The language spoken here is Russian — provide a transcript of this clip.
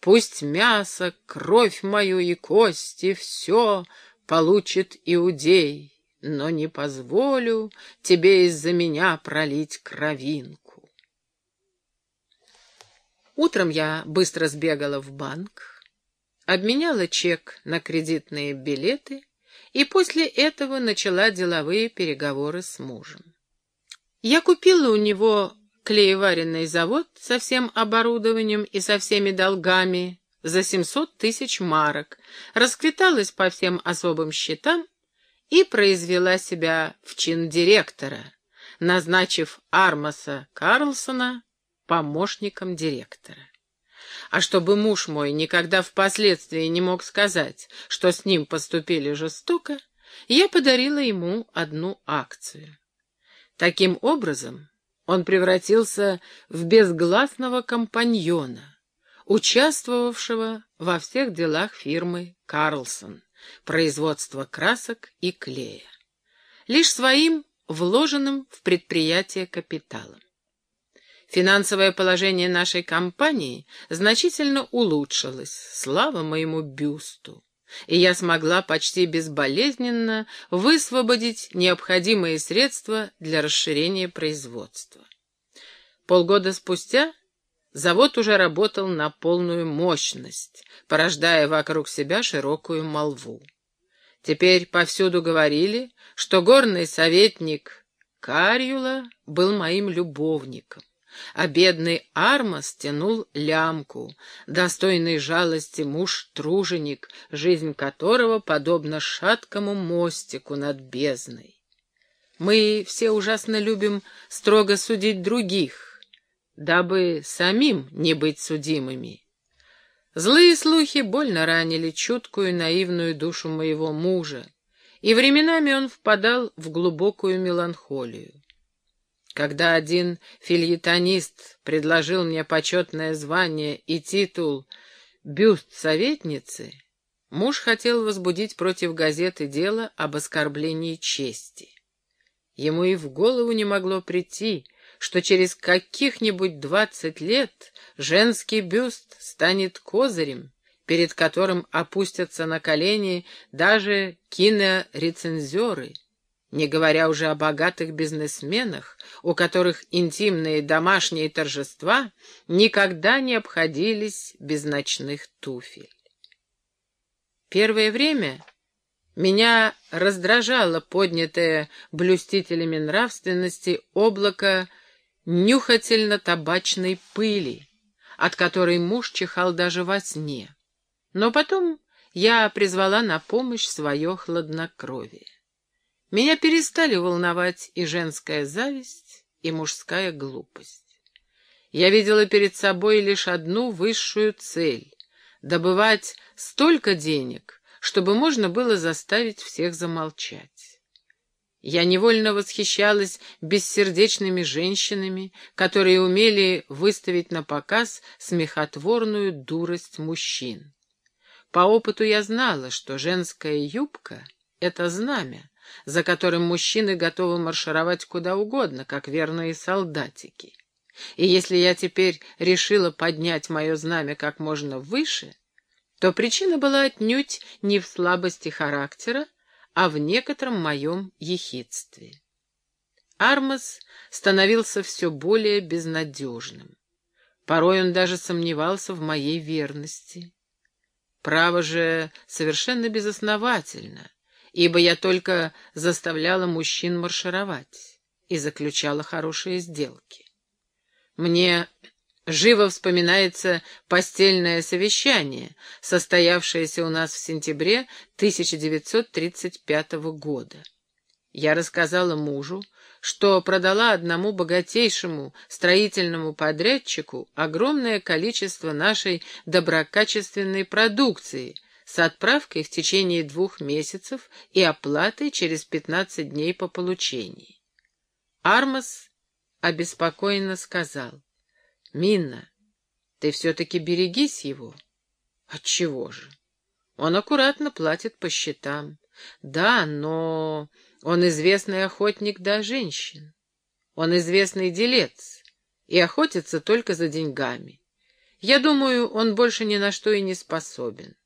Пусть мясо, кровь мою и кости, все получит иудей, но не позволю тебе из-за меня пролить кровинку. Утром я быстро сбегала в банк, обменяла чек на кредитные билеты и после этого начала деловые переговоры с мужем. Я купила у него клееваренный завод со всем оборудованием и со всеми долгами за 700 тысяч марок, расквиталась по всем особым счетам и произвела себя в чин директора, назначив Армаса Карлсона помощником директора. А чтобы муж мой никогда впоследствии не мог сказать, что с ним поступили жестоко, я подарила ему одну акцию. Таким образом, он превратился в безгласного компаньона, участвовавшего во всех делах фирмы «Карлсон», производства красок и клея, лишь своим вложенным в предприятие капиталом. Финансовое положение нашей компании значительно улучшилось, слава моему бюсту, и я смогла почти безболезненно высвободить необходимые средства для расширения производства. Полгода спустя завод уже работал на полную мощность, порождая вокруг себя широкую молву. Теперь повсюду говорили, что горный советник Карюла был моим любовником а бедный Армас тянул лямку, достойный жалости муж-труженик, жизнь которого подобна шаткому мостику над бездной. Мы все ужасно любим строго судить других, дабы самим не быть судимыми. Злые слухи больно ранили чуткую наивную душу моего мужа, и временами он впадал в глубокую меланхолию. Когда один фильетонист предложил мне почетное звание и титул «бюст советницы», муж хотел возбудить против газеты дело об оскорблении чести. Ему и в голову не могло прийти, что через каких-нибудь двадцать лет женский бюст станет козырем, перед которым опустятся на колени даже кинорецензеры — не говоря уже о богатых бизнесменах, у которых интимные домашние торжества никогда не обходились без ночных туфель. Первое время меня раздражало поднятое блюстителями нравственности облако нюхательно-табачной пыли, от которой муж чихал даже во сне. Но потом я призвала на помощь свое хладнокровие. Меня перестали волновать и женская зависть, и мужская глупость. Я видела перед собой лишь одну высшую цель — добывать столько денег, чтобы можно было заставить всех замолчать. Я невольно восхищалась бессердечными женщинами, которые умели выставить на показ смехотворную дурость мужчин. По опыту я знала, что женская юбка — это знамя, за которым мужчины готовы маршировать куда угодно, как верные солдатики. И если я теперь решила поднять мое знамя как можно выше, то причина была отнюдь не в слабости характера, а в некотором моем ехидстве. Армас становился все более безнадежным. Порой он даже сомневался в моей верности. Право же совершенно безосновательно — ибо я только заставляла мужчин маршировать и заключала хорошие сделки. Мне живо вспоминается постельное совещание, состоявшееся у нас в сентябре 1935 года. Я рассказала мужу, что продала одному богатейшему строительному подрядчику огромное количество нашей доброкачественной продукции — с отправкой в течение двух месяцев и оплатой через пятнадцать дней по получении. Армас обеспокоенно сказал, «Минна, ты все-таки берегись его». «Отчего же? Он аккуратно платит по счетам. Да, но он известный охотник до женщин. Он известный делец и охотится только за деньгами. Я думаю, он больше ни на что и не способен.